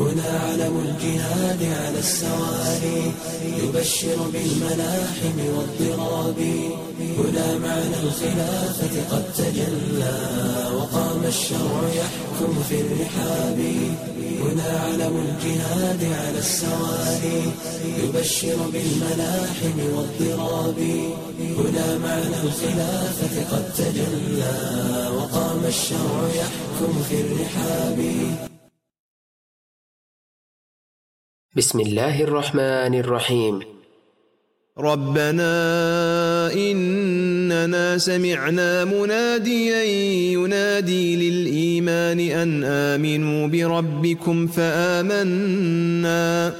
هنا علم الجهاد على السواري يبشر بالملاحم والضراب. هنا معنى الخلافة قد تجلى وقام الشرع يحكم في الرحاب. هنا علم الجهاد على السواري يبشر بالملاحم والضراب. هنا معنى الخلافة قد تجلى وقام الشرع يحكم في الرحاب. بسم الله الرحمن الرحيم ربنا إننا سمعنا مناديا ينادي للإيمان أن آمنوا بربكم فآمنا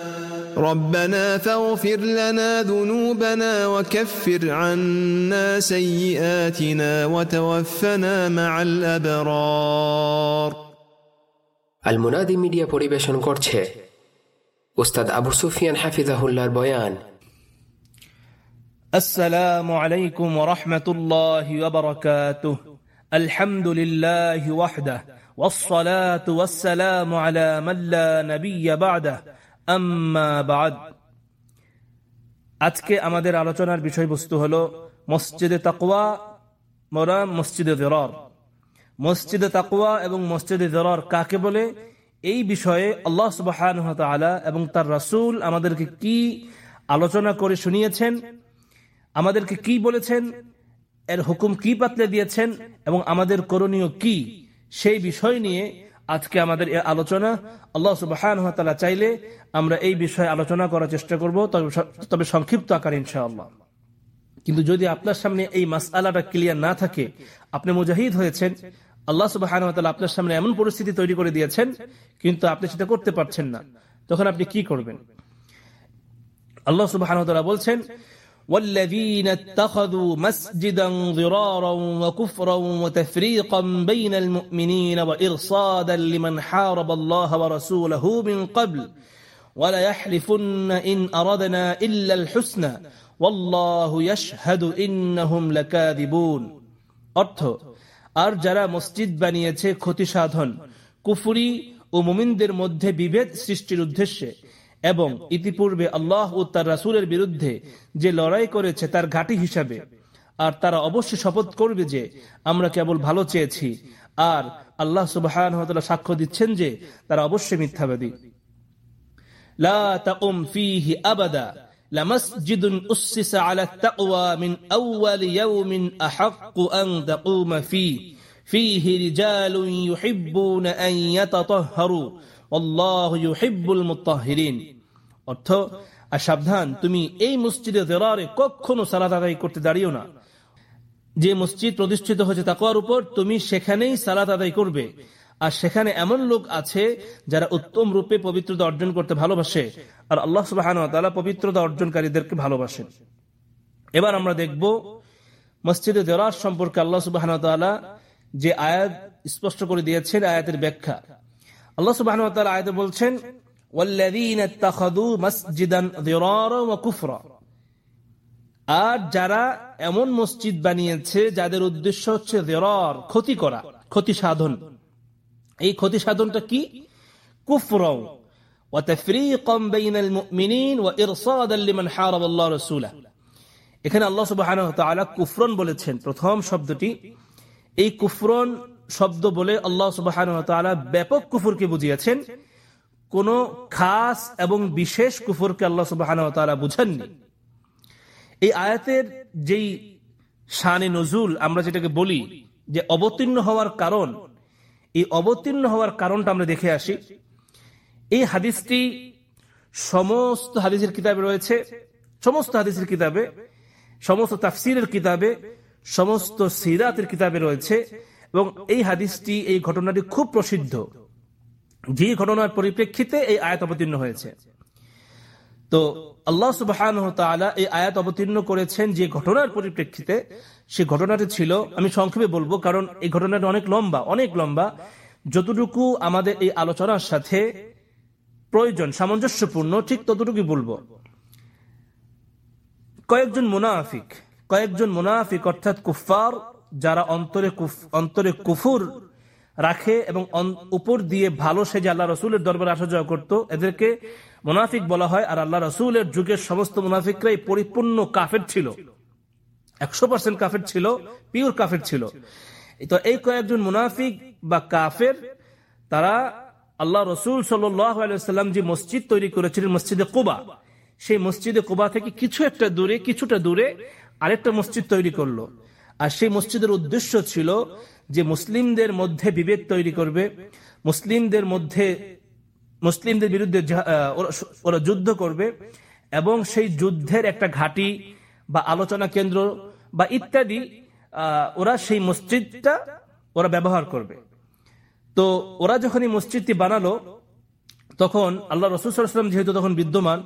ربنا فاغفر لنا ذنوبنا وكفر عنا سيئاتنا وتوفنا مع الأبرار المنادي media পরিবেশন করছে উস্তাদ আবু সুফিয়ান হাফিজাহুল্লাহর বয়ান السلام عليكم ورحمة الله وبركاته الحمد لله وحده والصلاة والسلام على من لا نبي بعده أما بعد আজকে আমাদের আলোচনার বিষয়বস্তু হলো মসজিদে তাকওয়া মোরা মসজিদে জেরর মসজিদে তাকওয়া এবং মসজিদে জেরর কাকে বলে এই বিষয়ে আল্লাহ সুবাহান এবং তার রাসুল আমাদেরকে কি আলোচনা করে শুনিয়েছেন, আমাদেরকে কি বলেছেন, এর হুকুম কি পাতলে দিয়েছেন এবং আমাদের করণীয় কি, সেই বিষয় নিয়ে আজকে আমাদের এই আলোচনা আল্লাহ সুবাহান চাইলে আমরা এই বিষয়ে আলোচনা করার চেষ্টা করব, তবে সংক্ষিপ্ত আকার ইনশাআল্লাহ। কিন্তু যদি আপনার সামনে এই মাসালাটা ক্লিয়ার না থাকে, আপনি মুজাহিদ হয়েছেন আল্লাহ সুবাহ আপনার সামনে এমন পরিস্থিতি তৈরি করে দিয়েছেন কিন্তু আপনি সেটা করতে পারছেন না তখন আপনি কি করবেন আল্লাহ সুবাহ বলছেন والذين اتخذوا مسجدا ضرارا وكفرا وتفريقا بين المؤمنين وإرصادا لمن حارب الله ورسوله من قبل ولا يحلفن إن أردنا إلا الحسنى والله يشهد إنهم لكاذبون অর্থ আর যারা মসজিদ বানিয়েছে ক্ষতি সাধন কুফুরি ও মুমিনদের মধ্যে বিভেদ সৃষ্টির উদ্দেশ্যে। এবং ইতিপূর্বে আল্লাহ ও তার রাসুলের বিরুদ্ধে যে লড়াই করেছে তার ঘাটি হিসাবে। আর তারা অবশ্যই শপথ করবে যে, আমরা কেবল ভালো চেয়েছি। আর আল্লাহ সুবাহ সাক্ষ্য দিচ্ছেন যে, তারা অবশ্যই মিথ্যাবাদী। লা তাকুম ফিহি আবাদা। لمسجد أسس على التقوى من أول يوم أحق أن تقوم فيه فيه رجال يحبون أن يتطهروا والله يحب المطهرين অর্থ আর সাবধান তুমি এই মসজিদে জেরারে কখনো সালাত আদায় করতে দাঁড়িও না যে মসজিদ প্রতিষ্ঠিত হয়েছে তাকওয়ার উপর তুমি সেখানেই সালাত আদায় করবে আর সেখানে এমন লোক আছে যারা উত্তম রূপে পবিত্রতা অর্জন করতে ভালোবাসে, আর আল্লাহ সুবাহান পবিত্রতা অর্জনকারীদেরকে ভালোবাসেন এবার আমরা দেখব মসজিদে দেওয়ার সম্পর্কে আল্লাহ সুবাহান যে আয়াত স্পষ্ট করে দিয়েছেন, আয়াতের ব্যাখ্যা। আল্লাহ সুবাহান আয়াতে বলছেন আর যারা এমন মসজিদ বানিয়েছে যাদের উদ্দেশ্য হচ্ছে ক্ষতি করা, ক্ষতি সাধন। এই ক্ষতি সাধনটা কি? এখানে আল্লাহ কুফরন বলেছেন। প্রথম শব্দটি, এই কুফরন শব্দ বলে আল্লাহ ব্যাপক বুঝিয়েছেন। কোন খাস এবং বিশেষ কুফুরকে আল্লাহ সুবাহ বুঝাননি। এই আয়াতের যেই শানে নজুল আমরা যেটাকে বলি যে অবতীর্ণ হওয়ার কারণ এই অবতীর্ণ হওয়ার কারণটা আমরা দেখে আসি। এই হাদিসটি সমস্ত হাদিসের কিতাবে রয়েছে, সমস্ত হাদিসের কিতাবে, সমস্ত তাফসিরের কিতাবে, সমস্ত সিরাতের কিতাবে রয়েছে এবং এই হাদিসটি, এই ঘটনাটি খুব প্রসিদ্ধ। যে ঘটনার পরিপ্রেক্ষিতে এই আয়াত অবতীর্ণ হয়েছে। তো আল্লাহ সুবাহ এই আয়াত অবতীর্ণ করেছেন যে ঘটনার পরিপ্রেক্ষিতে সে ঘটনাটি ছিল, আমি সংক্ষেপে বলব, কারণ এই ঘটনাটি অনেক লম্বা অনেক লম্বা। যতটুকু আমাদের এই আলোচনার সাথে প্রয়োজন, সামঞ্জস্যপূর্ণ, ঠিক ততটুকু বলব। কয়েকজন মুনাফিক কয়েকজন মুনাফিক অর্থাৎ কুফার যারা অন্তরে অন্তরে কুফুর রাখে এবং উপর দিয়ে ভালো সে যে আল্লাহ রসুলের দরবারে আসা যাওয়া করতো, এদেরকে মুনাফিক বলা হয়, আর আল্লাহ রসুলের যুগের সমস্ত মুনাফিকরাই পরিপূর্ণ কাফের ছিল। একশো পার্সেন্ট কাফের ছিল, পিওর কাফের ছিল। তো এই কয়েকজন মুনাফিক বা কাফের, তারা আল্লাহ রসুল সাল্লাম যে মসজিদ তৈরি করেছিলেন, মসজিদে কুবা, সেই মসজিদে কুবা থেকে কিছু একটা দূরে, কিছুটা দূরে আরেকটা মসজিদ তৈরি করল। আর সেই মসজিদের উদ্দেশ্য ছিল যে মুসলিমদের মধ্যে বিভেদ তৈরি করবে, মুসলিমদের মধ্যে, মুসলিমদের বিরুদ্ধে ওরা যুদ্ধ করবে, এবং সেই যুদ্ধের একটা ঘাটি বা আলোচনা কেন্দ্র বা ইত্যাদি ওরা সেই মসজিদটা ওরা ব্যবহার করবে। তো ওরা যখন এই মসজিদটি বানালো, তখন আল্লাহ রসুল সাল্লাম যেহেতু তখন বিদ্যমান,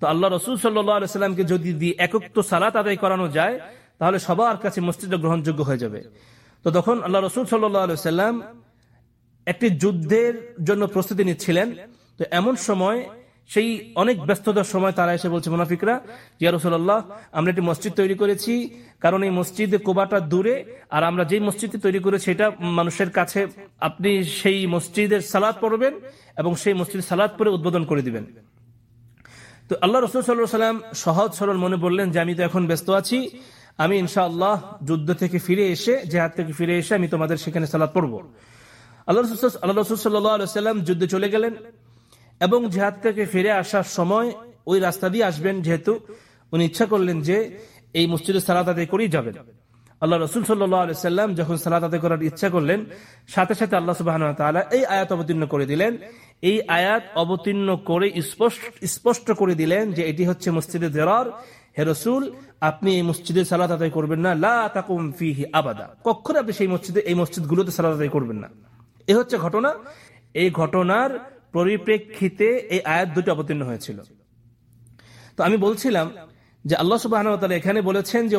তো আল্লাহ রসুল সাল্লামকে যদি দিয়ে একক তো সালাত আদায় করানো যায়, তাহলে সবার কাছে মসজিদটা গ্রহণযোগ্য হয়ে যাবে। তো তখন আল্লাহ রসুল সাল্লাম একটি যুদ্ধের জন্য প্রস্তুতি নিচ্ছিলেন। তো এমন সময় সেই অনেক ব্যস্ততার সময় তারা এসে বলছে, মুনাফিকরা জিয়া আমরা একটি মসজিদ তৈরি করেছি। কারণ এই মসজিদে কোবাটা দূরে, আর আমরা যেই মসজিদটি তৈরি করেছি সেটা মানুষের কাছে আপনি সেই মসজিদের সালাদ পড়বেন এবং সেই মসজিদ সালাদ পরে উদ্বোধন করে দিবেন। তো আল্লাহ রসুল সাল্লাম সহজ সরল মনে বললেন যে, আমি তো এখন ব্যস্ত আছি। আমি ইনশাআল্লাহ যুদ্ধ থেকে ফিরে এসে, জেহাদ থেকে ফিরে এসে আমি তোমাদের সেখানে সালাদ পড়ব। আল্লাহ রসুল আল্লাহ রসুল সাল্লাহ সাল্লাম যুদ্ধে চলে গেলেন। এবং জেহাদ থেকে ফিরে আসার সময় ওই রাস্তা দিয়ে আসবেন, যেহেতু উনি ইচ্ছা করলেন যে এই মসজিদে সালাত আদায় করেই যাবেন। আল্লাহ রসুল সাল্লাম যখন সালাত আদায় করার ইচ্ছা করলেন, সাথে সাথে আল্লাহ সুবাহ এই আয়াত অবতীর্ণ করে দিলেন। এই আয়াত অবতীর্ণ করে স্পষ্ট করে দিলেন যে এটি হচ্ছে মসজিদে জেরার। হে রসুল, আপনি এই মসজিদে সালাত আদায় করবেন না। লা তাকুম আবাদা। কখনো আপনি সেই মসজিদে, এই মসজিদগুলোতে সালাত আদায় করবেন না। এ হচ্ছে ঘটনা। এই ঘটনার পরিপ্রেক্ষিতে এই আয়াত দুটি অবতীর্ণ হয়েছিল। তো আমি বলছিলাম যে আল্লাহ সুবাহ এখানে বলেছেন যে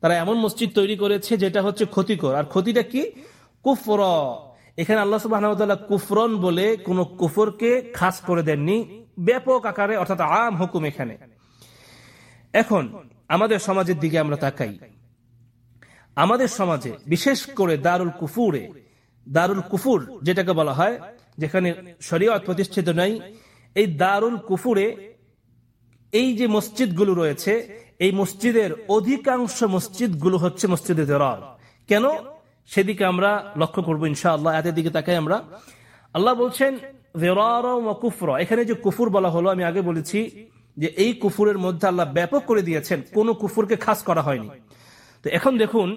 তারা এমন মসজিদ তৈরি করেছে যেটা হচ্ছে ক্ষতিকর। আর ক্ষতিটা কি? কুফর। এখানে আল্লাহ সুবাহ কুফরন বলে কোন কুফরকে খাস করে দেননি। ব্যাপক আকারে, অর্থাৎ আম হুকুম এখানে। এখন, আমাদের সমাজের দিকে আমরা তাকাই। আমাদের সমাজে, বিশেষ করে দারুল কুফুরে দারুল কুফুর যেটাকে বলা হয়, যেখানে শরীয়ত প্রতিষ্ঠিত নাই, এই দারুল কুফুরে এই যে মসজিদগুলো রয়েছে, এই মসজিদের অধিকাংশ মসজিদগুলো হচ্ছে মসজিদে দেরার কেন? সেদিকে আমরা লক্ষ্য করব ইনশাআল্লাহ, এদের দিকে তাকাই আমরা। আল্লাহ বলছেন এখানে যে কুফুর বলা হলো, আমি আগে বলেছি যে এই কুফুরের মধ্যে আল্লাহ ব্যাপক করে দিয়েছেন, কোন কুফুরকে খাস করা হয়নি। তো এখন দেখুন,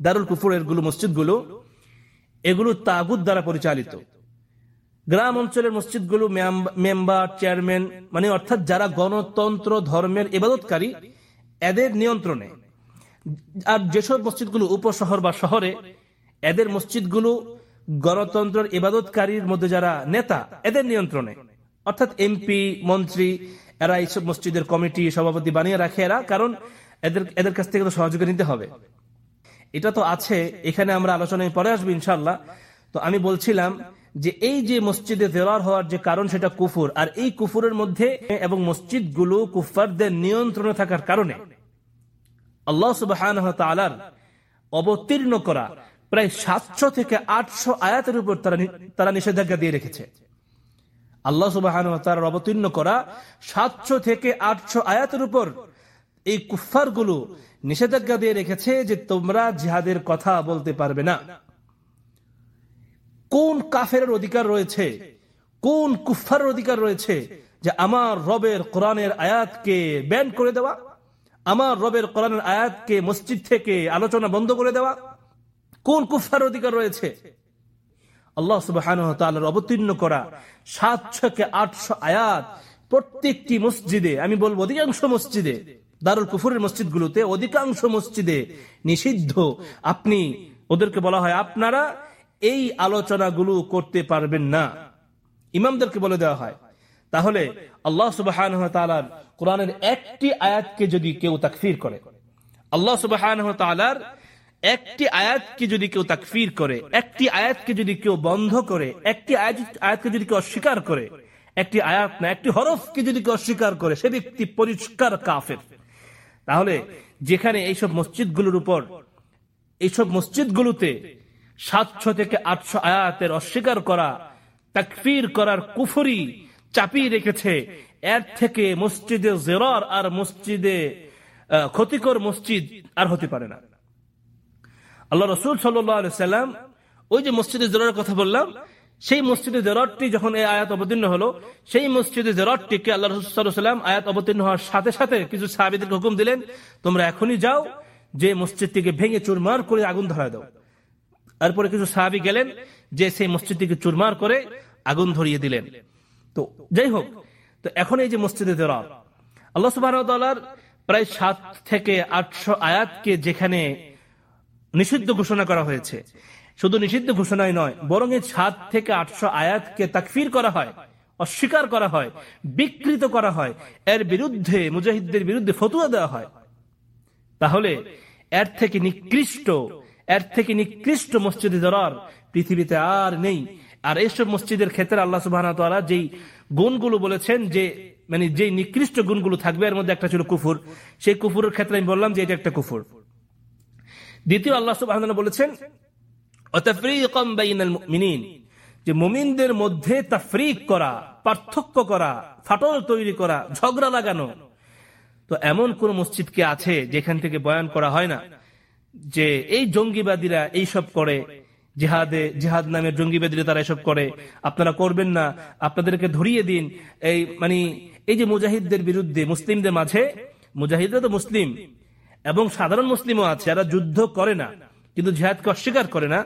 দারুল কুফুরেরগুলো, মসজিদগুলো এগুলো তাগুদ দ্বারা পরিচালিত। গ্রাম অঞ্চলের মসজিদগুলো মেম্বার, চেয়ারম্যান মানে অর্থাৎ যারা গণতন্ত্র, ধর্মের ইবাদতকারী, এদের নিয়ন্ত্রণে। আর যেসব মসজিদগুলো উপশহর বা শহরে, এদের মসজিদগুলো গণতন্ত্রের ইবাদতকারীর মধ্যে যারা নেতা, এদের নিয়ন্ত্রণে। অর্থাৎ এমপি, মন্ত্রী, এরা এইসব মসজিদের কমিটি, সভাপতি বানিয়ে রাখে এরা, কারণ এদের এদের কাছ থেকে তো সহযোগিতা নিতে হবে। এটা তো আছে, এখানে আমরা আলোচনায় পরে আসব ইনশাল্লাহ তো আমি বলছিলাম যে এই যে মসজিদে দেওয়ার হওয়ার যে কারণ সেটা কুফুর, আর এই কুফুরের মধ্যে এবং মসজিদগুলো কুফারদের নিয়ন্ত্রণে থাকার কারণে আল্লাহ সুবাহ অবতীর্ণ করা প্রায় সাতশো থেকে আটশো আয়াতের উপর তারা তারা নিষেধাজ্ঞা দিয়ে রেখেছে। আল্লাহ সুবাহ অবতীর্ণ করা সাতশো থেকে আটশো আয়াতের উপর এই কুফারগুলো নিষেধাজ্ঞা দিয়ে রেখেছে যে তোমরা জিহাদের কথা বলতে পারবে না। কোন কাফের অধিকার রয়েছে? কোন কুফার অধিকার রয়েছে যে আমার রবের কোরআনের আয়াতকে ব্যান করে দেওয়া? আমার রবের কোরআনের আয়াতকে মসজিদ থেকে আলোচনা বন্ধ করে দেওয়া? কোন কুফার অধিকার রয়েছে? আল্লাহ সুবাহ অবতীর্ণ করা সাতশো কে আটশো আয়াত প্রত্যেকটি মসজিদে, আমি বলব অধিকাংশ মসজিদে দারুল কুফুরের মসজিদগুলোতে অধিকাংশ মসজিদে নিষিদ্ধ। আপনি, ওদেরকে বলা হয়, আপনারা এই আলোচনাগুলো করতে পারবেন না। ইমামদেরকে বলে দেওয়া হয়। তাহলে আল্লাহ সুবাহ কোরআনের একটি আয়াতকে যদি কেউ তাকফির করে, আল্লাহ সুবাহ একটি আয়াতকে যদি কেউ তাকফির করে, একটি আয়াতকে যদি কেউ বন্ধ করে, একটি আয়াত আয়াতকে যদি কেউ অস্বীকার করে, একটি আয়াত না, একটি হরফকে যদি কেউ অস্বীকার করে, সে ব্যক্তি পরিষ্কার কাফের। তাহলে যেখানে এইসব মসজিদগুলোর উপর, এইসব মসজিদগুলোতে সাতশো থেকে আটশো আয়াতের অস্বীকার করা, তাকফির করার কুফরি চাপিয়ে রেখেছে, এর থেকে মসজিদে জেরর আর মসজিদে ক্ষতিকর মসজিদ আর হতে পারে না। আল্লাহ রসুল সাল্লাম ওই যে মসজিদে জেরার কথা বললাম সেই মসজিদে জেরটটি যখন এই আয়াত অবতীর্ণ হলো, সেই মসজিদে জেরটটিকে আল্লাহ রসুল্লাম আয়াত অবতীর্ণ হওয়ার সাথে সাথে কিছু সাহাবিদেরকে হুকুম দিলেন, তোমরা এখনই যাও, যে মসজিদটিকে ভেঙে চুরমার করে আগুন ধরা দাও। তারপরে কিছু সাহাবি গেলেন, যে সেই মসজিদটিকে চুরমার করে আগুন ধরিয়ে দিলেন। তো যাই হোক, তো এখন এই যে মসজিদে দেরার আল্লাহ সুবাহ প্রায় সাত থেকে আটশো আয়াতকে যেখানে নিষিদ্ধ ঘোষণা করা হয়েছে শুধু নিষিদ্ধ ঘোষণাই নয়, বরং এই সাত থেকে আটশো আয়াতকে তাকফির করা হয়, অস্বীকার করা হয়, বিকৃত করা হয়, এর বিরুদ্ধে, মুজাহিদদের বিরুদ্ধে ফতুয়া দেওয়া হয়। তাহলে, এর থেকে নিকৃষ্ট, এর থেকে নিকৃষ্ট মসজিদে দরার পৃথিবীতে আর নেই। আর এইসব মসজিদের ক্ষেত্রে আল্লাহ সুবাহ যেই গুণগুলো বলেছেন, যে মানে যে নিকৃষ্ট গুণগুলো থাকবে, এর মধ্যে একটা ছিল কুফুর। সেই কুফুরের ক্ষেত্রে আমি বললাম যে, এটা একটা কুফুর। দ্বিতীয়, আল্লাহ সুবাহ বলেছেন যে মুমিনদের মধ্যে তাফরিক করা, পার্থক্য করা, ফাটল তৈরি করা, ঝগড়া লাগানো, তো এমন কোন মসজিদ কি আছে যেখান থেকে বয়ান করা হয় না? যে এই জঙ্গিবাদীরা এই সব করে, জেহাদে, জেহাদ নামের জঙ্গিবাদীরা তারা এসব করে, আপনারা করবেন না, আপনাদেরকে ধরিয়ে দিন, এই মানে এই যে মুজাহিদদের বিরুদ্ধে, মুসলিমদের মাঝে, মুজাহিদরা তো মুসলিম, এবং সাধারণ মুসলিমও আছে, যারা যুদ্ধ করে না। কিন্তু জেহাদকে অস্বীকার করে না,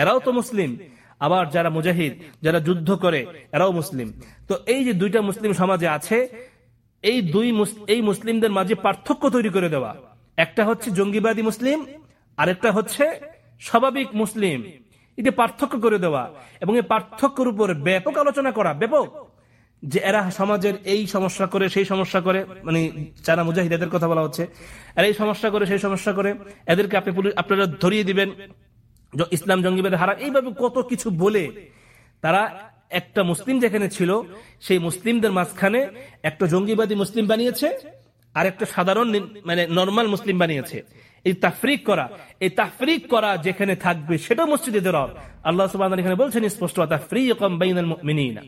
এরাও তো মুসলিম। আবার যারা মুজাহিদ, যারা যুদ্ধ করে, এরাও মুসলিম। তো এই যে দুইটা মুসলিম সমাজে আছে, এই দুই এই মুসলিমদের মাঝে পার্থক্য তৈরি করে দেওয়া। একটা হচ্ছে জঙ্গিবাদী মুসলিম, আরেকটা হচ্ছে স্বাভাবিক মুসলিম। এটা পার্থক্য করে দেওয়া এবং এই পার্থক্যের উপর ব্যাপক আলোচনা করা, ব্যাপক। যে এরা সমাজের এই সমস্যা করে, সেই সমস্যা করে মানে যারা মুজাহিদ, এদের কথা বলা হচ্ছে। এরা এই সমস্যা করে, সেই সমস্যা করে, এদেরকে আপনি পুলিশ- আপনারা ধরিয়ে দিবেন। ইসলাম জঙ্গিবাদের হারা, এইভাবে কত কিছু বলে তারা একটা মুসলিম যেখানে ছিল, সেই মুসলিমদের মাঝখানে একটা জঙ্গিবাদী মুসলিম বানিয়েছে আর একটা সাধারণ মানে নর্মাল মুসলিম বানিয়েছে। এই তাফরিক করা, এই তাফরিক করা যেখানে থাকবে সেটা মসজিদে দেওয়া আল্লাহ সুবাহ এখানে বলছেন স্পষ্ট মুমিনিনা।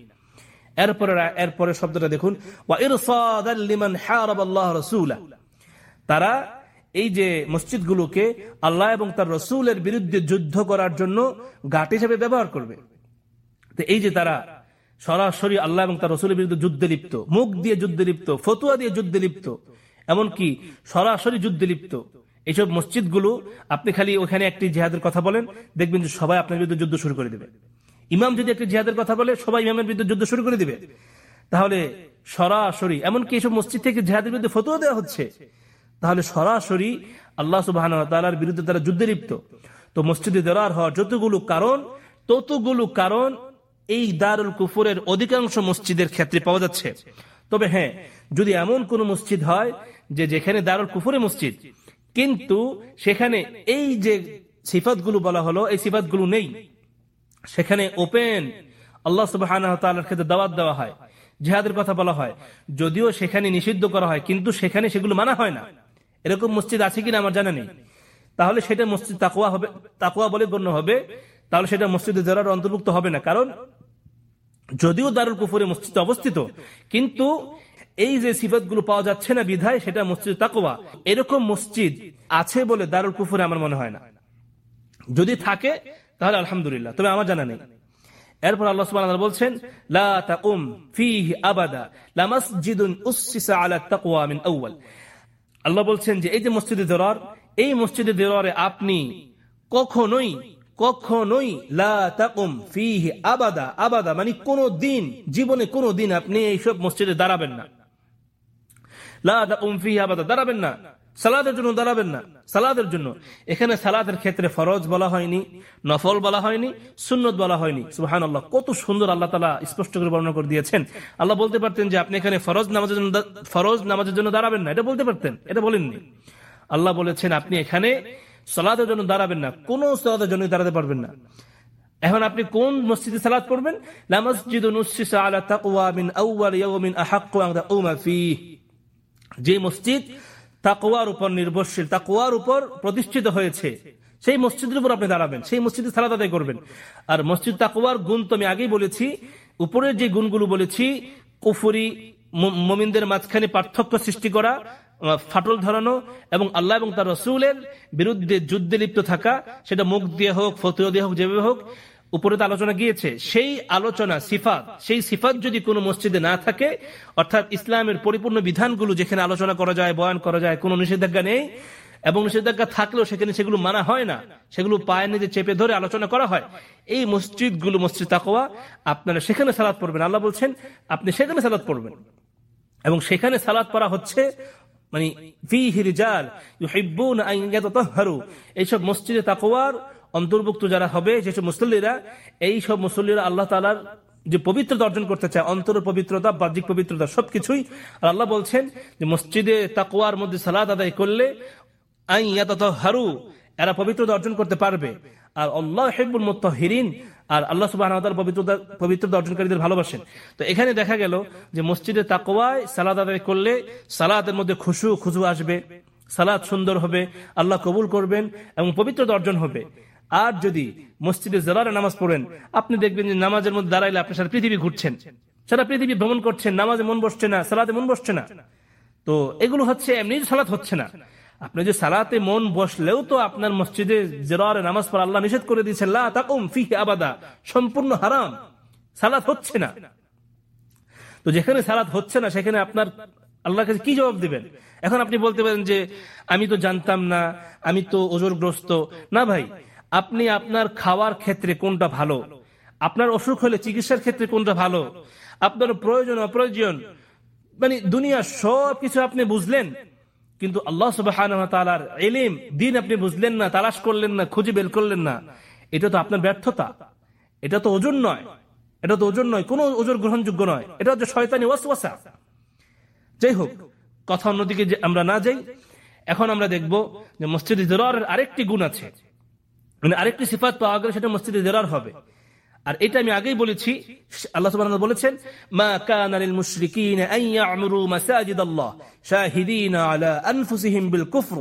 এরপরে এরপরে শব্দটা দেখুন তারা এই যে মসজিদগুলোকে আল্লাহ এবং তার রসুলের বিরুদ্ধে যুদ্ধ করার জন্য ঘাট হিসেবে ব্যবহার করবে। তো এই যে তারা সরাসরি আল্লাহ এবং তার রসুলের বিরুদ্ধে যুদ্ধে লিপ্ত, মুখ দিয়ে যুদ্ধে লিপ্ত, ফতুয়া দিয়ে যুদ্ধে লিপ্ত, এমনকি সরাসরি যুদ্ধে লিপ্ত, এইসব মসজিদগুলো আপনি খালি ওখানে একটি জেহাদের কথা বলেন, দেখবেন যে সবাই আপনার বিরুদ্ধে যুদ্ধ শুরু করে দেবে। ইমাম যদি একটা জিহাদের কথা বলে, সবাই ইমামের বিরুদ্ধে যুদ্ধ শুরু করে দিবে। তাহলে সরাসরি, এমনকি এইসব মসজিদ থেকে জেহাদের বিরুদ্ধে ফতুয়া দেওয়া হচ্ছে, তাহলে সরাসরি আল্লাহ সুবাহ তালার বিরুদ্ধে তারা যুদ্ধে লিপ্ত। তো মসজিদে দেওয়ার হওয়ার যতগুলো কারণ, ততগুলো কারণ এই দারুল কুফুরের অধিকাংশ মসজিদের ক্ষেত্রে পাওয়া যাচ্ছে। তবে হ্যাঁ যদি এমন কোন মসজিদ হয় যে যেখানে দারুল কুফুরে মসজিদ, কিন্তু সেখানে এই যে সিফাতগুলো বলা হলো, এই সিফাতগুলো নেই। সেখানে ওপেন। আল্লাহ সুবাহ ক্ষেত্রে দাওয়াত দেওয়া হয়। জেহাদের কথা বলা হয়। যদিও সেখানে নিষিদ্ধ করা হয়, কিন্তু সেখানে সেগুলো মানা হয় না। এরকম মসজিদ আছে কিনা আমার জানা নেই। তাহলে সেটা মসজিদ তাকুয়া হবে তাকুয়া বলে গণ্য হবে। তাহলে সেটা মসজিদে জেরার অন্তর্ভুক্ত হবে না। কারণ যদিও দারুল কুফুরে মসজিদ অবস্থিত, কিন্তু এই যে সিফাতগুলো পাওয়া যাচ্ছে না বিধায় সেটা মসজিদ তাকুয়া এরকম মসজিদ আছে বলে দারুল কুফুরে আমার মনে হয় না। যদি থাকে তাহলে আলহামদুলিল্লাহ। তবে আমার জানা নেই। এরপর আল্লাহ বলছেন আল্লাহ বলছেন যে, এই যে মসজিদে দেরার এই মসজিদে দেরারে আপনি কখনোই কখনোই লা আবাদা আবাদা মানে কোনো দিন, জীবনে কোনো দিন আপনি এইসব মসজিদে দাঁড়াবেন না। লা আবাদা, দাঁড়াবেন না। সালাদের জন্য দাঁড়াবেন না। সালাদের জন্য। এখানে সালাদের ক্ষেত্রে ফরজ বলা হয়নি, নফল বলা হয়নি, সুন্নত বলা হয়নি। সুহান আল্লাহ কত সুন্দর আল্লাহ তালা স্পষ্ট করে বর্ণনা করে দিয়েছেন। আল্লাহ বলতে পারতেন যে আপনি এখানে ফরজ নামাজের জন্য ফরজ নামাজের জন্য দাঁড়াবেন না। এটা বলতে পারতেন, এটা বলেননি। আল্লাহ বলেছেন, আপনি এখানে সালাদের জন্য দাঁড়াবেন না। কোন সালাদের জন্য দাঁড়াতে পারবেন না। এখন আপনি কোন মসজিদে মসজিদুন উসসিসা আলা মিন আহাক্কু যে মসজিদ তাকওয়ার উপর নির্ভরশীল, তাকওয়ার উপর প্রতিষ্ঠিত হয়েছে। সেই মসজিদের উপর আপনি দাঁড়াবেন, সেই মসজিদে সালাদ আদায় করবেন। আর মসজিদ তাকওয়ার গুণ তো আমি আগেই বলেছি, উপরের যে গুণগুলো বলেছি, কুফুরি মমিনদের মাঝখানে পার্থক্য সৃষ্টি করা ফাটল ধরানো এবং আল্লাহ এবং তার রসুলের বিরুদ্ধে যুদ্ধে লিপ্ত থাকা, সেটা মুখ দিয়ে হোক, ফতুয়া দিয়ে হোক, যেভাবে হোক উপরে তো আলোচনা গিয়েছে, সেই আলোচনা, সিফাত, সেই সিফাত যদি কোনো মসজিদে না থাকে, অর্থাৎ ইসলামের পরিপূর্ণ বিধানগুলো যেখানে আলোচনা করা যায়, বয়ান করা যায়, কোনো নিষেধাজ্ঞা নেই, এবং নিষেধাজ্ঞা থাকলেও সেখানে সেগুলো মানা হয় না, সেগুলো পায়ের নিজে চেপে ধরে আলোচনা করা হয়, এই মসজিদগুলো, মসজিদ তাকোয়া আপনারা সেখানে সালাদ পড়বেন। আল্লাহ বলছেন, আপনি সেখানে সালাদ পড়বেন। এবং সেখানে সালাদ পড়া হচ্ছে মানে এইসব মসজিদে তাকোয়ার অন্তর্ভুক্ত যারা হবে যেসব মুসল্লিরা, এই সব মুসল্লিরা আল্লাহ তালার যে পবিত্রতা অর্জন করতে চায় অন্তর পবিত্রতা, বাহ্যিক পবিত্রতা, সবকিছুই। আর আল্লাহ বলছেন যে, মসজিদে তাকোয়ার মধ্যে সালাদ আদায় করলে আই হারু এরা পবিত্রতা অর্জন করতে পারবে। আর আল্লাহ হেবুল হিরিন আর আল্লাহ সুবাহ পবিত্রতা পবিত্রতা অর্জনকারীদের ভালোবাসেন। তো এখানে দেখা গেল যে, মসজিদে তাকোয়ায় সালাদ আদায় করলে সালাদের মধ্যে খুশু খুশু আসবে সালাদ সুন্দর হবে, আল্লাহ কবুল করবেন এবং পবিত্রতা অর্জন হবে। আর যদি মসজিদে জেলারে নামাজ পড়েন, আপনি দেখবেন যে নামাজের মধ্যে দাঁড়াইলে আপনি সারা পৃথিবী ঘুরছেন। সারা পৃথিবী ভ্রমণ করছেন, নামাজে মন বসছে না, সালাতে মন বসছে না। তো এগুলো হচ্ছে, এমনি সালাত হচ্ছে না। আপনি যে সালাতে মন বসলেও তো আপনার মসজিদে জেরারে নামাজ পড়া আল্লাহ নিষেধ করে দিয়েছেন আবাদা, সম্পূর্ণ হারাম। সালাত হচ্ছে না। তো যেখানে সালাত হচ্ছে না, সেখানে আপনার আল্লাহ কাছে কি জবাব দিবেন? এখন আপনি বলতে পারেন যে, আমি তো জানতাম না, আমি তো ওজোরগ্রস্ত। না ভাই আপনি আপনার খাওয়ার ক্ষেত্রে কোনটা ভালো? আপনার অসুখ হলে চিকিৎসার ক্ষেত্রে কোনটা ভালো? আপনার প্রয়োজন, অপ্রয়োজন? মানে দুনিয়া সব কিছু আপনি বুঝলেন, কিন্তু আল্লাহ সুবাহ এলিম দিন আপনি বুঝলেন না, তালাশ করলেন না, খুঁজে বের করলেন না, এটা তো আপনার ব্যর্থতা। এটা তো ওজন নয়। এটা তো ওজন নয়, কোনো ওজন গ্রহণযোগ্য নয়। এটা হচ্ছে শয়তানি ওয়াসওয়াসা। যাই হোক, কথা অন্যদিকে আমরা না যাই, এখন আমরা দেখব যে মসজিদ আরেকটি গুণ আছে। মানে আরেকটি সিফাত পাওয়া গেলে সেটা মসজিদে জেরার হবে। আর এটা আমি আগেই বলেছি, আল্লাহ বলেছেন, মা বিল কুফর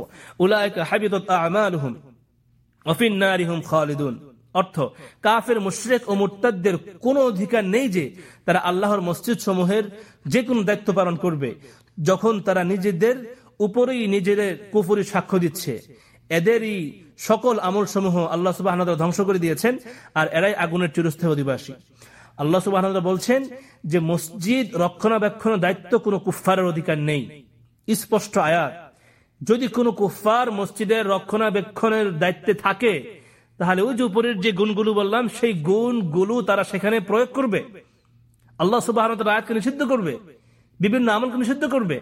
অর্থ, কাফের মুশরিক ও মুরতাদদের কোনো অধিকার নেই যে তারা আল্লাহর মসজিদ সমূহের যে কোনো দায়িত্ব পালন করবে, যখন তারা নিজেদের উপরেই নিজেদের কুফরি সাক্ষ্য দিচ্ছে। এদেরই সকল আমল সমূহ আল্লাহ সুবাহ ধ্বংস করে দিয়েছেন, আর এরাই আগুনের চিরস্থায়ী অধিবাসী। আল্লাহ সুবাহ বলছেন যে মসজিদ রক্ষণাবেক্ষণ দায়িত্ব কোনো কুফারের অধিকার নেই। স্পষ্ট আয়াত, যদি কোনো কুফার মসজিদের রক্ষণাবেক্ষণের দায়িত্বে থাকে, তাহলে ওই যে উপরের যে গুণগুলো বললাম, সেই গুণগুলো তারা সেখানে প্রয়োগ করবে। আল্লাহ সুবাহ আয়াতকে নিষিদ্ধ করবে, বিভিন্ন আমলকে নিষিদ্ধ করবে।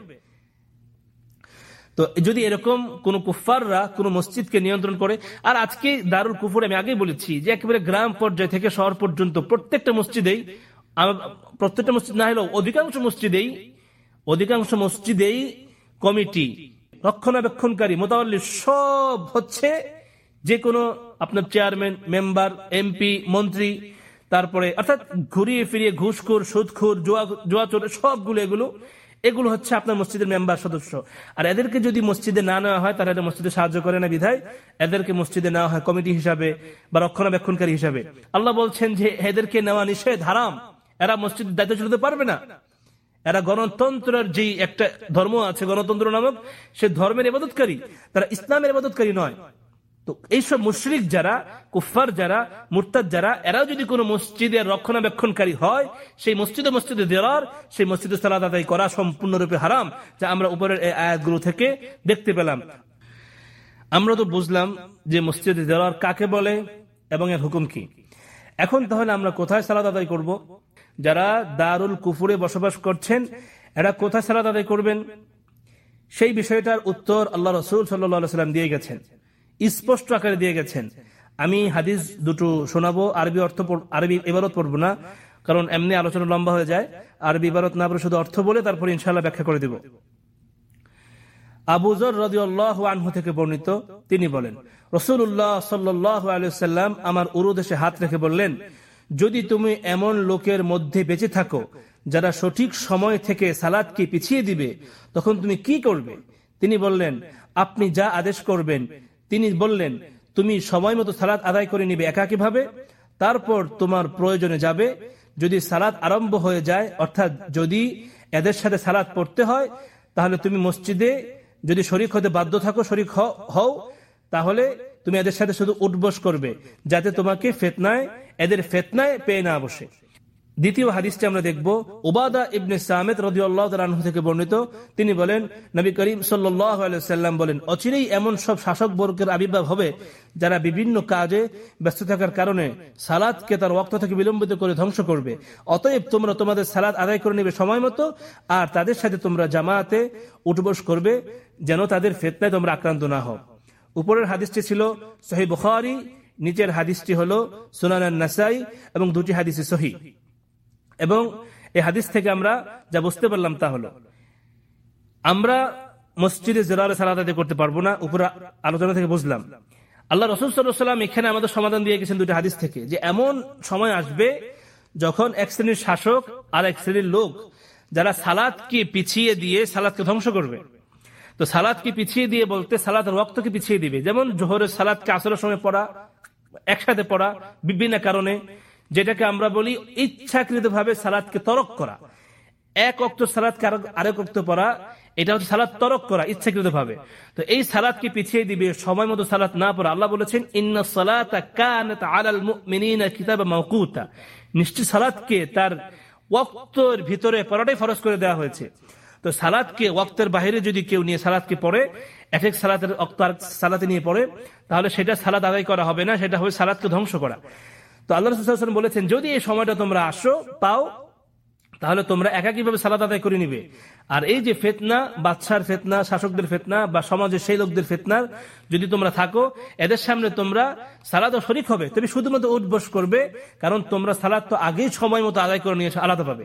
তো যদি এরকম কোন কুফাররা কোন মসজিদকে নিয়ন্ত্রণ করে, আর আজকে দারুল কুফুর আমি আগেই বলেছি যে একেবারে গ্রাম পর্যায় থেকে শহর পর্যন্ত প্রত্যেকটা মসজিদেই প্রত্যেকটা মসজিদ না হলেও অধিকাংশ মসজিদেই অধিকাংশ মসজিদেই কমিটি, রক্ষণাবেক্ষণকারী মোতাবল্লি সব হচ্ছে যে কোনো আপনার চেয়ারম্যান, মেম্বার, এমপি, মন্ত্রী, তারপরে অর্থাৎ ঘুরিয়ে ফিরিয়ে ঘুষখোর, সুদখোর, জোয়া জোয়া চোর সবগুলো এগুলো এগুলো হচ্ছে আপনার মসজিদের মেম্বার সদস্য। আর এদেরকে যদি মসজিদে না নেওয়া হয়, তারা মসজিদে সাহায্য করে না, বিধায় এদেরকে মসজিদে নেওয়া হয় কমিটি হিসাবে বা রক্ষণাবেক্ষণকারী হিসাবে। আল্লাহ বলছেন যে, এদেরকে নেওয়া নিষেধ, হারাম। এরা মসজিদের দায়িত্ব চলতে পারবে না। এরা গণতন্ত্রের যে একটা ধর্ম আছে, গণতন্ত্র নামক, সে ধর্মের এবাদতকারী তারা ইসলামের এবাদতকারী নয়। তো এইসব মুশরিক যারা কুফার যারা, মুরতাদ যারা, এরাও যদি কোনো মসজিদের রক্ষণাবেক্ষণকারী হয়, সেই মসজিদে মসজিদে দেওয়ার, সেই মসজিদে সালাদ আদায় করা সম্পূর্ণরূপে হারাম, যা আমরা উপরের এই আয়াতগুলো থেকে দেখতে পেলাম। আমরা তো বুঝলাম যে মসজিদে দেওয়ার কাকে বলে এবং এর হুকুম কি। এখন তাহলে আমরা কোথায় সালাদ আদায় করব? যারা দারুল কুফুরে বসবাস করছেন, এরা কোথায় সালাদ আদায় করবেন? সেই বিষয়টার উত্তর আল্লাহ রসুল সাল্লাহ সাল্লাম দিয়ে গেছেন। স্পষ্ট আকারে দিয়ে গেছেন। আমি হাদিস দুটো শোনাবো, আরবি অর্থ আরবি এবারত পড়ব না, কারণ এমনি আলোচনা লম্বা হয়ে যায়। আরবি ইবারত না পড়ে শুধু অর্থ বলে, তারপর ইনশাল্লাহ ব্যাখ্যা করে দিব। আবুজর রদিউল্লাহ আনহু থেকে বর্ণিত, তিনি বলেন রসুল্লাহ সাল্লাহ আলু আমার উরুদেশে হাত রেখে বললেন, যদি তুমি এমন লোকের মধ্যে বেঁচে থাকো, যারা সঠিক সময় থেকে সালাদকে পিছিয়ে দিবে, তখন তুমি কি করবে? তিনি বললেন, আপনি যা আদেশ করবেন তিনি বললেন, তুমি সময় মতো সালাত আদায় করে নিবে একাকিভাবে তারপর তোমার প্রয়োজনে যাবে। যদি সালাত আরম্ভ হয়ে যায়, অর্থাৎ যদি এদের সাথে সালাত পড়তে হয়, তাহলে তুমি মসজিদে যদি শরিক হতে বাধ্য থাকো, শরিক হও, তাহলে তুমি এদের সাথে শুধু উঠবস করবে, যাতে তোমাকে ফেতনায়, এদের ফেতনায় পেয়ে না বসে। দ্বিতীয় হাদিসটি আমরা দেখব। ওবাদা ইবনে সামেদ রদি আল্লাহ থেকে বর্ণিত। তিনি বলেন, নবী করিম সাল্লাম বলেন, অচিরেই এমন সব শাসক বর্গের আবির্ভাব হবে যারা বিভিন্ন কাজে ব্যস্ত থাকার কারণে সালাদকে তার রক্ত থেকে বিলম্বিত করে ধ্বংস করবে। অতএব তোমরা তোমাদের সালাদ আদায় করে নেবে সময় মতো, আর তাদের সাথে তোমরা জামাতে উঠবস করবে যেন তাদের ফেতনায় তোমরা আক্রান্ত না হও। উপরের হাদিসটি ছিল সহি বুখারি, নিচের হাদিসটি হল সুনান নাসাই এবং দুটি হাদিসি সহি। এবং এই হাদিস থেকে আমরা যা বুঝতে পারলাম তা হলো, আমরা মসজিদে জেরারে সালাদ করতে পারব না, উপরে আলোচনা থেকে বুঝলাম। আল্লাহ রসুল সাল্লাম এখানে আমাদের সমাধান দিয়ে গেছেন দুটি হাদিস থেকে, যে এমন সময় আসবে যখন এক শ্রেণির শাসক আর এক শ্রেণির লোক যারা সালাদকে পিছিয়ে দিয়ে সালাদকে ধ্বংস করবে। তো সালাদকে পিছিয়ে দিয়ে বলতে সালাদ রক্তকে পিছিয়ে দিবে। যেমন জোহরের সালাদকে আসরের সময় পড়া, একসাথে পড়া, বিভিন্ন কারণে যেটাকে আমরা বলি ইচ্ছাকৃত ভাবে সালাদকে তরক করা। এক অক্ত সালাদকে আরেক অক্ত পড়া, এটা হচ্ছে সালাদ তরক করা ইচ্ছাকৃত ভাবে তো এই সালাদকে পিছিয়ে দিবে, সময় মতো সালাদ না পড়া। আল্লাহ বলেছেন, ইন্না সালাতা নিশ্চয় সালাদকে তার ওয়াক্তের ভিতরে পড়াটাই ফরজ করে দেওয়া হয়েছে। তো সালাদকে ওয়াক্তের বাহিরে যদি কেউ নিয়ে সালাদকে পড়ে, এক এক সালাতের অক্ত সালাতে নিয়ে পড়ে, তাহলে সেটা সালাদ আদায় করা হবে না, সেটা হবে সালাদকে ধ্বংস করা। তো আল্লাহ রসুল বলেছেন, যদি এই সময়টা তোমরা আসো, পাও, তাহলে তোমরা একাকিভাবে সালাদ আদায় করে নিবে। আর এই যে ফেতনা, বাচ্চার ফেতনা, শাসকদের ফেতনা বা সমাজের সেই লোকদের ফেতনার, যদি তোমরা থাকো, এদের সামনে তোমরা সালাদ শরিক হবে। তুমি শুধুমাত্র উঠবস করবে, কারণ তোমরা সালাদ তো আগেই সময় মতো আদায় করে নিয়েছো, আলাদা পাবে।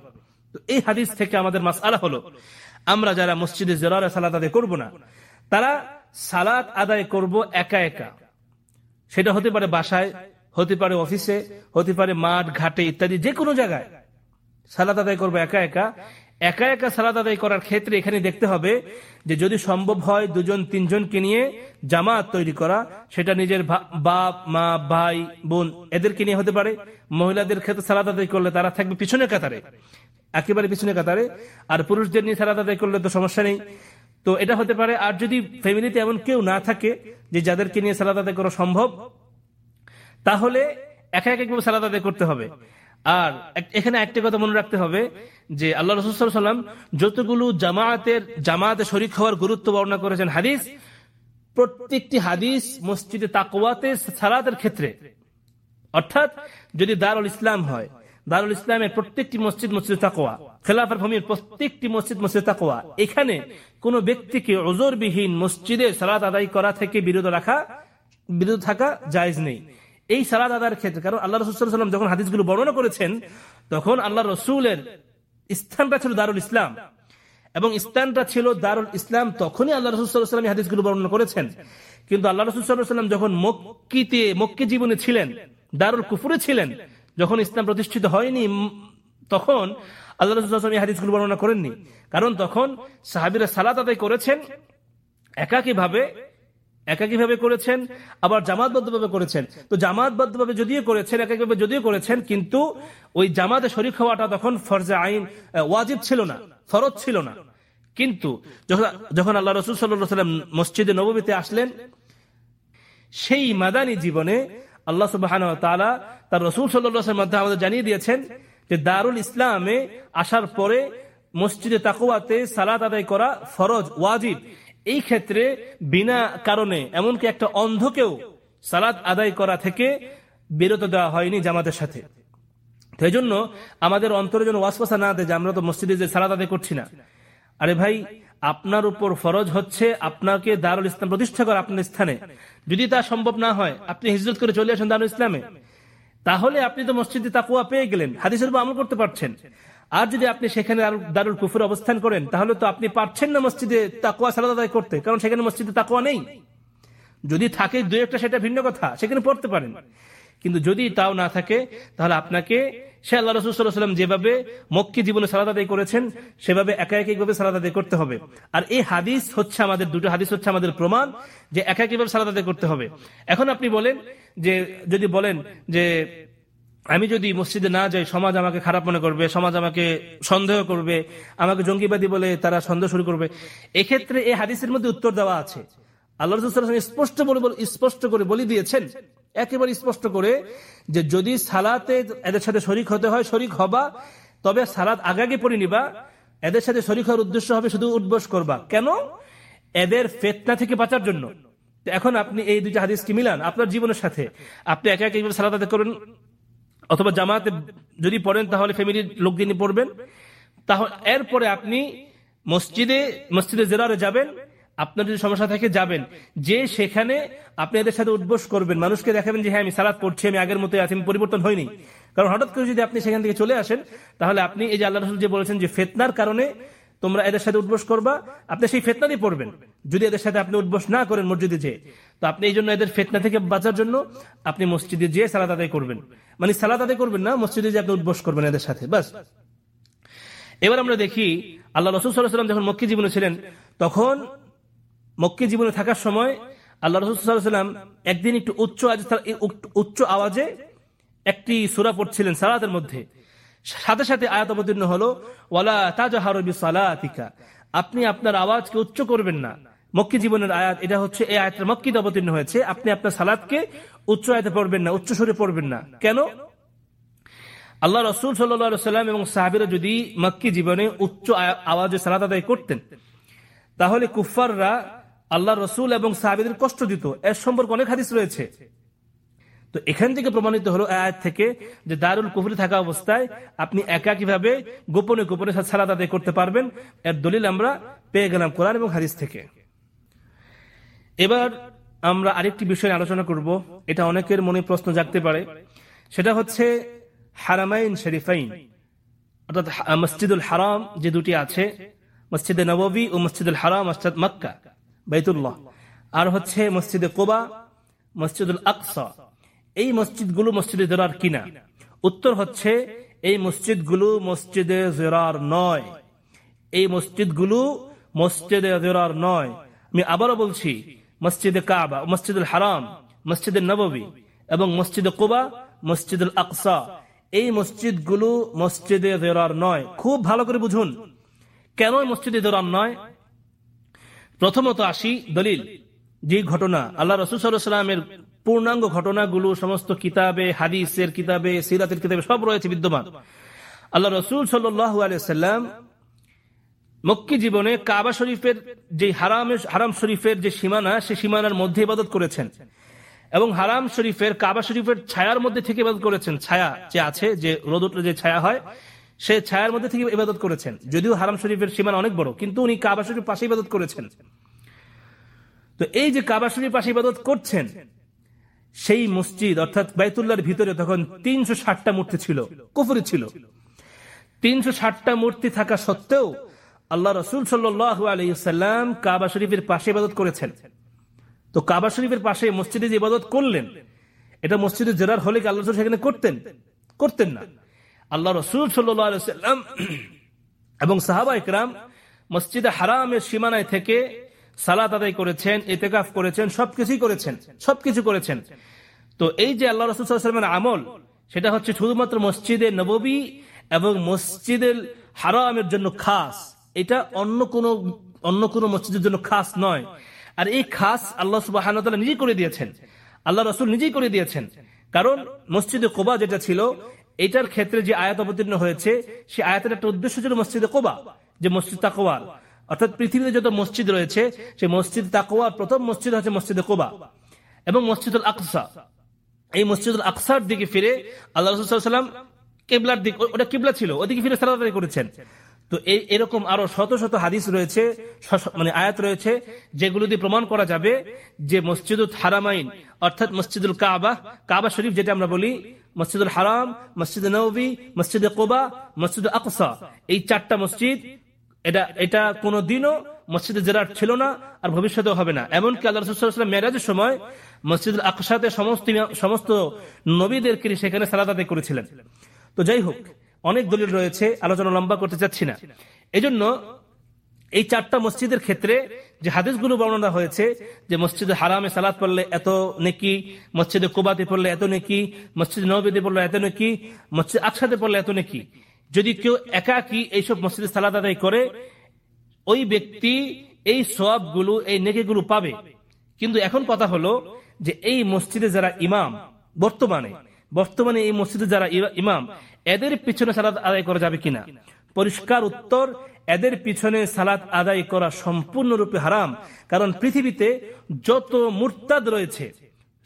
তো এই হাদিস থেকে আমাদের মাস আলা হলো, আমরা যারা মসজিদে জেলারে সালাদ আদায় করব না, তারা সালাদ আদায় করব একা একা। সেটা হতে পারে বাসায় হতে পারে অফিসে, হতে পারে মাঠ, ঘাটে ইত্যাদি যে কোনো জায়গায়। সালাদ আদায় করব একা একা। একা একা সালাদ আদায় করার ক্ষেত্রে এখানে দেখতে হবে যে যদি সম্ভব হয় দুজন, তিনজনকে নিয়ে জামাত তৈরি করা, সেটা নিজের বাপ, মা, ভাই, বোন, এদেরকে নিয়ে হতে পারে। মহিলাদের ক্ষেত্রে সালাদ আদায় করলে তারা থাকবে পিছনে কাতারে, একেবারে পিছনে কাতারে। আর পুরুষদের নিয়ে সালাদ আদায় করলে তো সমস্যা নেই। তো এটা হতে পারে। আর যদি ফ্যামিলিতে এমন কেউ না থাকে যে যাদেরকে নিয়ে সালাদ আদায় করা সম্ভব তাহলে একা এক একভাবে সালাদ আদায় করতে হবে? আর এখানে একটা কথা মনে রাখতে হবে যে আল্লাহ রসুল্লাম যতগুলো জামায়াতের জামায়াতে শরিক হওয়ার গুরুত্ব বর্ণনা করেছেন হাদিস, প্রত্যেকটি হাদিস মসজিদে তাকওয়াতে সালাতের ক্ষেত্রে। অর্থাৎ যদি দারুল ইসলাম হয়, দারুল ইসলামের প্রত্যেকটি মসজিদ মসজিদ তাকোয়া খেলাফার ভূমির প্রত্যেকটি মসজিদ মসজিদ তাকোয়া এখানে কোন ব্যক্তিকে ওজোরবিহীন মসজিদে সালাত আদায় করা থেকে বিরত রাখা বিরত থাকা জায়জ নেই। এই সালাদ আদার ক্ষেত্রে, কারণ আল্লাহ রসুল্লাম যখন হাদিসগুলো বর্ণনা করেছেন, তখন আল্লাহ রসুলের স্থানটা ছিল দারুল ইসলাম। এবং স্থানটা ছিল দারুল ইসলাম তখনই আল্লাহ রসুল্লাহাম হাদিসগুলো বর্ণনা করেছেন। কিন্তু আল্লাহ রসুল্লাহাম যখন মক্কিতে, মক্কি জীবনে ছিলেন, দারুল কুফুরে ছিলেন, যখন ইসলাম প্রতিষ্ঠিত হয়নি তখন আল্লাহ রসুল্লাহাম এই হাদিসগুলো বর্ণনা করেননি। কারণ তখন সাহাবিরা সালাত আদায় করেছেন একাকী ভাবে একাকীভাবে করেছেন, আবার জামাতবদ্ধভাবে করেছেন। তো জামাতবদ্ধভাবে যদিও করেছেন, একাকীভাবে যদিও করেছেন, কিন্তু ওই জামাতে শরিক হওয়াটা তখন ফরজে আইন ওয়াজিব ছিল না, ফরজ ছিল না। কিন্তু যখন আল্লাহ রসুল সাল্লাম মসজিদে নবমীতে আসলেন, সেই মাদানী জীবনে আল্লাহ সুবাহ তার রসুল সাল্লাহ মধ্যে আমাদের জানিয়ে দিয়েছেন যে দারুল ইসলামে আসার পরে মসজিদে তাকুয়াতে সালাত আদায় করা ফরজ, ওয়াজিব। এই ক্ষেত্রে বিনা কারণে, এমনকি একটা অন্ধকেও সালাদ আদায় করা থেকে বিরত দেওয়া হয়নি জামাতের সাথে। এই জন্য আমাদের অন্তরে যেন ওয়াসপাসা না দেয় যে আমরা তো মসজিদে যে সালাদ আদায় করছি না। আরে ভাই, আপনার উপর ফরজ হচ্ছে আপনাকে দারুল ইসলাম প্রতিষ্ঠা করা আপনার স্থানে। যদি তা সম্ভব না হয়, আপনি হিজরত করে চলে আসেন দারুল ইসলামে। তাহলে আপনি তো মসজিদে তাকুয়া পেয়ে গেলেন, হাদিসের উপর আমল করতে পারছেন। আর যদি আপনি সেখানে দারুল কুফুর অবস্থান করেন, তাহলে তো আপনি পারছেন না মসজিদে তাকুয়া সালাদ আদায় করতে, কারণ সেখানে মসজিদে তাকুয়া নেই। যদি থাকে দু একটা, সেটা ভিন্ন কথা, সেখানে পড়তে পারেন। কিন্তু যদি তাও না থাকে, তাহলে আপনাকে সে আল্লাহ রসুল্লাহাম যেভাবে মক্কি জীবনে সালাদ আদায় করেছেন, সেভাবে একা একইভাবে সালাদ আদায় করতে হবে। আর এই হাদিস হচ্ছে আমাদের, দুটো হাদিস হচ্ছে আমাদের প্রমাণ যে একা একইভাবে সালাদ আদায় করতে হবে। এখন আপনি বলেন যে, যদি বলেন যে আমি যদি মসজিদে না যাই, সমাজ আমাকে খারাপ মনে করবে, সমাজ আমাকে সন্দেহ করবে, আমাকে জঙ্গিবাদী বলে তারা সন্দেহ শুরু করবে। এক্ষেত্রে এই হাদিসের মধ্যে উত্তর দেওয়া আছে। আল্লাহ স্পষ্ট বলে স্পষ্ট করে বলে দিয়েছেন, একেবারে স্পষ্ট করে, যে যদি সালাতে এদের সাথে শরিক হতে হয়, শরিক হবা, তবে সালাত আগে আগে পড়ে নিবা। এদের সাথে শরিক হওয়ার উদ্দেশ্য হবে শুধু উদ্বোস করবা। কেন? এদের ফেতনা থেকে বাঁচার জন্য। এখন আপনি এই দুইটা হাদিসকে মিলান, আপনার জীবনের সাথে। আপনি একে একে সালাত আদায় করেন অথবা জামাতে যদি পড়েন, তাহলে ফ্যামিলির লোক দিয়ে পড়বেন তাহলে এরপরে আপনি মসজিদে মসজিদে জেরারে যাবেন, আপনার যদি সমস্যা থাকে যাবেন। যে সেখানে আপনি এদের সাথে উদ্বোস করবেন, মানুষকে দেখাবেন যে হ্যাঁ আমি সালাদ পড়ছি, আমি আগের মতো আছি, আমি পরিবর্তন হয়নি কারণ হঠাৎ করে যদি আপনি সেখান থেকে চলে আসেন, তাহলে আপনি এই যে আল্লাহ রসুল যে বলেছেন যে, ফেতনার কারণে তোমরা এদের সাথে উদ্বোস করবা, আপনি সেই ফেতনারই পড়বেন। যদি এদের সাথে আপনি উদ্বোস না করেন মসজিদে যেয়ে তো আপনি এই জন্য এদের ফেতনা থেকে বাঁচার জন্য আপনি মসজিদে যেয়ে সালাদ আদায় করবেন। মানে সালাদ আদায় করবেন না, মসজিদে যে আপনি উদ্বোস করবেন এদের সাথে, বাস। এবার আমরা দেখি, আল্লাহ রসুল সাল্লাম যখন মক্কি জীবনে ছিলেন, তখন মক্কি জীবনে থাকার সময় আল্লাহ রসুলাম একদিন একটু উচ্চ উচ্চ আওয়াজে একটি সুরা পড়ছিলেন সালাতের মধ্যে। সাথে সাথে আয়াত অবতীর্ণ হলো, ওয়ালা তাজাহারবি সালাতিকা আপনি আপনার আওয়াজকে উচ্চ করবেন না। মক্কি জীবনের আয়াত, এটা হচ্ছে এই আয়াতের মক্কিতে অবতীর্ণ হয়েছে। আপনি আপনার সালাদকে উচ্চ আয়াতে পড়বেন না, উচ্চ সুরে পড়বেন না। কেন? আল্লাহ রসুল সাল্লাম এবং সাহাবিরা যদি মক্কি জীবনে উচ্চ আওয়াজে সালাদ আদায় করতেন, তাহলে কুফাররা আল্লাহ রসুল এবং সাহাবিদের কষ্ট দিত। এর সম্পর্কে অনেক হাদিস রয়েছে। তো এখান থেকে প্রমাণিত হলো আয়াত থেকে যে দারুল কুফরি থাকা অবস্থায় আপনি একা কীভাবে গোপনে গোপনে সালাদ আদায় করতে পারবেন, এর দলিল আমরা পেয়ে গেলাম কোরআন এবং হাদিস থেকে। এবার আমরা আরেকটি বিষয়ে আলোচনা করব। এটা অনেকের মনে প্রশ্ন জাগতে পারে। সেটা হচ্ছে হারামাইন শরীফাইন, অর্থাৎ মসজিদুল হারাম যে দুটি আছে, মসজিদে নবী ও মসজিদুল হারাম মসজিদ মক্কা, বাইতুল্লাহ। আর হচ্ছে মসজিদে কোবা, মসজিদুল আকসা। এই মসজিদগুলো মসজিদে জোরার কিনা? উত্তর হচ্ছে, এই মসজিদগুলো মসজিদে জোরার নয়। এই মসজিদগুলো মসজিদে জোরার নয়। আমি আবারও বলছি মসজিদে কাবা, মসজিদুল হারাম, মসজিদে নবী এবং মসজিদে কোবা, মসজিদুল আকসা। এই মসজিদগুলো মসজিদে জেরার নয়। খুব ভালো করে বুঝুন। কেন মসজিদে জেরার নয়? প্রথমত আসি দলিল। যে ঘটনা, আল্লাহ রসুসাল্লামের পূর্ণাঙ্গ ঘটনাগুলো, সমস্ত কিতাবে, হাদিসের কিতাবে, সিরাতের কিতাবে সব রয়েছে বিদ্যমান। আল্লাহ রসুল সাল্লাম মক্কি জীবনে কাবা শরীফের যে হারাম হারাম শরীফের যে সীমানা, সে সীমানার মধ্যে ইবাদত করেছেন। এবং হারাম শরীফের, কাবা শরীফের ছায়ার মধ্যে থেকে ইবাদত করেছেন। ছায়া যে আছে, যে রোদ যে ছায়া হয়, সে ছায়ার মধ্যে থেকে ইবাদত করেছেন। যদিও হারাম শরীফের সীমানা অনেক বড়, কিন্তু উনি কাবা শরীফ পাশে ইবাদত করেছেন। তো এই যে কাবা শরীফ পাশে ইবাদত করছেন, সেই মসজিদ, অর্থাৎ বাইতুল্লার ভিতরে তখন তিনশো ষাটটা মূর্তি ছিল, কুফুরি ছিল। তিনশো ষাটটা মূর্তি থাকা সত্ত্বেও আল্লাহ রসুল সাল্লু আলাইসাল্লাম কাবা শরীফের পাশে ইবাদত করেছেন। তো কাবা শরীফের পাশে মসজিদে যে ইবাদত করলেন, এটা মসজিদে জেরার হলে কি আল্লাহ সেখানে করতেন? করতেন না। আল্লাহ রসুল সাল্লাম এবং সাহাবা ইকরাম মসজিদে হারামের সীমানায় থেকে সালাত আদায় করেছেন এতেকাফ করেছেন, সবকিছুই করেছেন, সবকিছু করেছেন। তো এই যে আল্লাহ রসুল রসুলের আমল, সেটা হচ্ছে শুধুমাত্র মসজিদে নববী এবং মসজিদের হারামের জন্য খাস। এটা অন্য কোন অন্য কোন মসজিদের জন্য খাস নয়। আর এই খাস আল্লাহ সুবাহ নিজেই করে দিয়েছেন। আল্লাহ রসুল নিজেই করে দিয়েছেন। কারণ মসজিদে কোবা যেটা ছিল, এটার ক্ষেত্রে যে আয়াত অবতীর্ণ হয়েছে সে আয়াতের একটা উদ্দেশ্য ছিল মসজিদে কোবা, যে মসজিদ তাকোয়ার অর্থাৎ পৃথিবীতে যত মসজিদ রয়েছে, সেই মসজিদ তাকোয়ার প্রথম মসজিদ হচ্ছে মসজিদে কোবা এবং মসজিদুল আকসা। এই মসজিদুল আকসার দিকে ফিরে আল্লাহ রসুলাম কেবলার দিক, ওটা কেবলা ছিল, ওদিকে ফিরে সালাদারি করেছেন। তো এই এরকম আরও শত শত হাদিস রয়েছে মানে আয়াত রয়েছে, যেগুলো দিয়ে প্রমাণ করা যাবে যে মসজিদুল হারামাইন, অর্থাৎ মসজিদুল কাবা কাবা শরীফ যেটা আমরা বলি, মসজিদুল হারাম, মসজিদ নবী, মসজিদ কোবা, মসজিদ আকসা। এই চারটা মসজিদ, এটা এটা কোনো দিনও মসজিদে জেরার ছিল না আর ভবিষ্যতেও হবে না। এমনকি আল্লাহ রসুল্লাহ মেরাজের সময় মসজিদুল আকসাতে সমস্ত সমস্ত নবীদেরকে সেখানে সালাদ আদায় করেছিলেন। তো যাই হোক অনেক দলিল রয়েছে, আলোচনা লম্বা করতে চাচ্ছি না। এজন্য এই চারটা মসজিদের ক্ষেত্রে যে হাদিসগুলো বর্ণনা হয়েছে, যে মসজিদে হারামে সালাদ পড়লে এত নেকি, মসজিদে কোবাতে পড়লে এত নেকি, মসজিদ নবেদে পড়লে এত নেকি, মসজিদ আকসাদে পড়লে এত নেকি। যদি কেউ একাকি এইসব মসজিদে সালাদ আদায় করে, ওই ব্যক্তি এই সবগুলো এই নেকিগুলো পাবে। কিন্তু এখন কথা হলো যে এই মসজিদে যারা ইমাম, বর্তমানে বর্তমানে এই মসজিদে যারা ইমাম, এদের পিছনে সালাদ আদায় করা যাবে কিনা? পরিষ্কার উত্তর, এদের পিছনে সালাত আদায় করা সম্পূর্ণরূপে হারাম, কারণ পৃথিবীতে যত মুরতাদ রয়েছে,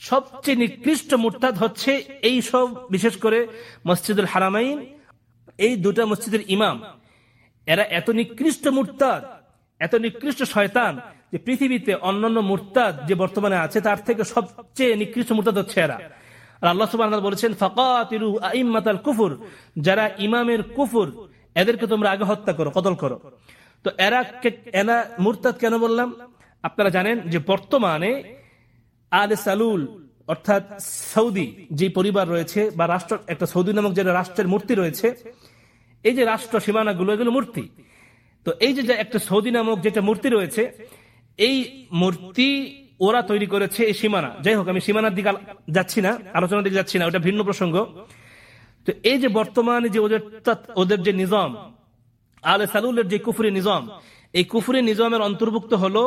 সবচেয়ে নিকৃষ্ট মুরতাদ হচ্ছে এই সব, বিশেষ করে মসজিদুল হারামাইন, এই দুটা মসজিদের ইমাম। এরা এত নিকৃষ্ট মুরতাদ, এত নিকৃষ্ট শয়তান যে পৃথিবীতে অন্যান্য মুরতাদ যে বর্তমানে আছে, তার থেকে সবচেয়ে নিকৃষ্ট মুরতাদ হচ্ছে এরা। আল্লাহ সুবাহ বলেছেন ফকাতিরু আইম্মাতাল কুফুর যারা ইমামের কুফুর, এদেরকে তোমরা আগে হত্যা করো, কতল করো। তো এরা এরা মুরতাদ কেন বললাম? আপনারা জানেন যে বর্তমানে আলে সালুল, অর্থাৎ সৌদি যে পরিবার রয়েছে, বা রাষ্ট্র, একটা সৌদি নামক যে রাষ্ট্রের মূর্তি রয়েছে, এই যে রাষ্ট্র সীমানাগুলো, এগুলো মূর্তি। তো এই যে একটা সৌদি নামক যেটা মূর্তি রয়েছে, এই মূর্তি ওরা তৈরি করেছে এই সীমানা। যাই হোক, আমি সীমানার দিকে যাচ্ছি না, আলোচনার দিকে যাচ্ছি না, ওটা ভিন্ন প্রসঙ্গ। তো এই যে বর্তমানে যে ওদের ওদের যে নিজাম, আলে সালুলের যে কুফুরি নিজাম, এই কুফুরি নিজামের অন্তর্ভুক্ত হলো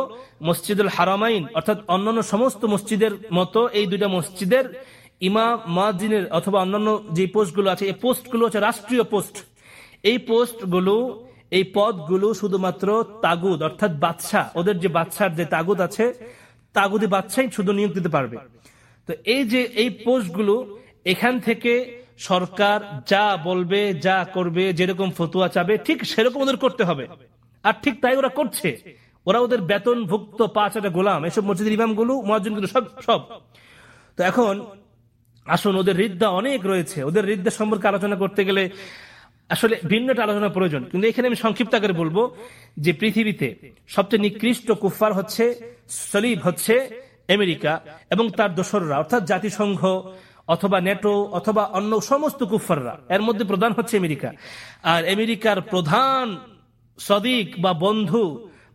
মসজিদুল হারামাইন, অর্থাৎ অন্যান্য সমস্ত মসজিদের মতো এই দুইটা মসজিদের ইমাম মাজিনের অথবা অন্যান্য যে পোস্টগুলো আছে, এই পোস্টগুলো হচ্ছে রাষ্ট্রীয় পোস্ট। এই পোস্টগুলো, এই পদগুলো শুধুমাত্র তাগুদ অর্থাৎ বাদশাহ, ওদের যে বাদশার যে তাগুদ আছে তাগুদি বাদশাই শুধু নিয়োগ দিতে পারবে। তো এই যে এই পোস্টগুলো, এখান থেকে সরকার যা বলবে, যা করবে, যেরকম ফতুয়া চাবে, ঠিক সেরকম ওদের করতে হবে। আর ঠিক তাই ওরা করছে। ওরা ওদের বেতন ভুক্ত পাঁচ হাজার গোলাম, এসব মসজিদের ইমামগুলো মহাজনগুলো সব সব। তো এখন, আসুন, ওদের হৃদ্যা অনেক রয়েছে। ওদের হৃদ্যা সম্পর্কে আলোচনা করতে গেলে আসলে ভিন্নটা আলোচনা প্রয়োজন। কিন্তু এখানে আমি সংক্ষিপ্ত করে বলব যে পৃথিবীতে সবচেয়ে নিকৃষ্ট কুফার হচ্ছে সলিব হচ্ছে আমেরিকা এবং তার দোসররা অর্থাৎ জাতিসংঘ অথবা নেটো অথবা অন্য সমস্ত কুফাররা এর মধ্যে প্রধান হচ্ছে আমেরিকা। আর আমেরিকার প্রধান সদিক বা বন্ধু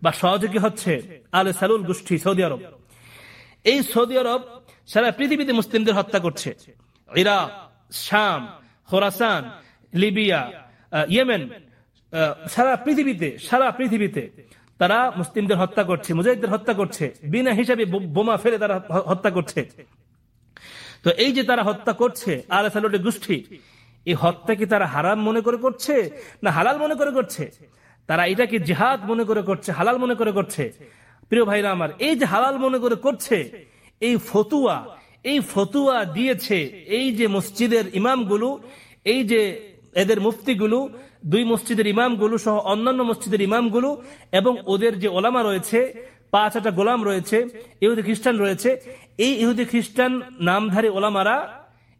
বা সহযোগী হচ্ছে আলে সালুল গোষ্ঠী সৌদি আরব। এই সৌদি আরব সারা পৃথিবীতে মুসলিমদের হত্যা করছে। ইরাক শাম খোরাসান লিবিয়া ইয়েমেন সারা পৃথিবীতে সারা পৃথিবীতে তারা মুসলিমদের হত্যা করছে, মুজাহিদদের হত্যা করছে, বিনা হিসাবে বোমা ফেলে তারা হত্যা করছে। তো এই যে তারা হত্যা করছে সালোটে গোষ্ঠী, এই হত্যা কি তারা হারাম মনে করে করছে, না হালাল মনে করে করছে? তারা এটাকে জেহাদ মনে করে করছে, হালাল মনে করে করছে? প্রিয় ভাইরা আমার, এই যে হালাল মনে করে করছে, এই ফতুয়া এই ফতুয়া দিয়েছে, এই যে মসজিদের ইমামগুলো, এই যে এদের মুফতিগুলো, দুই মসজিদের ইমামগুলো সহ অন্যান্য মসজিদের ইমামগুলো এবং ওদের যে ওলামা রয়েছে, পাঁচ হাজার গোলাম রয়েছে, ইহুদি খ্রিস্টান রয়েছে, এই ইহুদি খ্রিস্টান নামধারী ওলামারা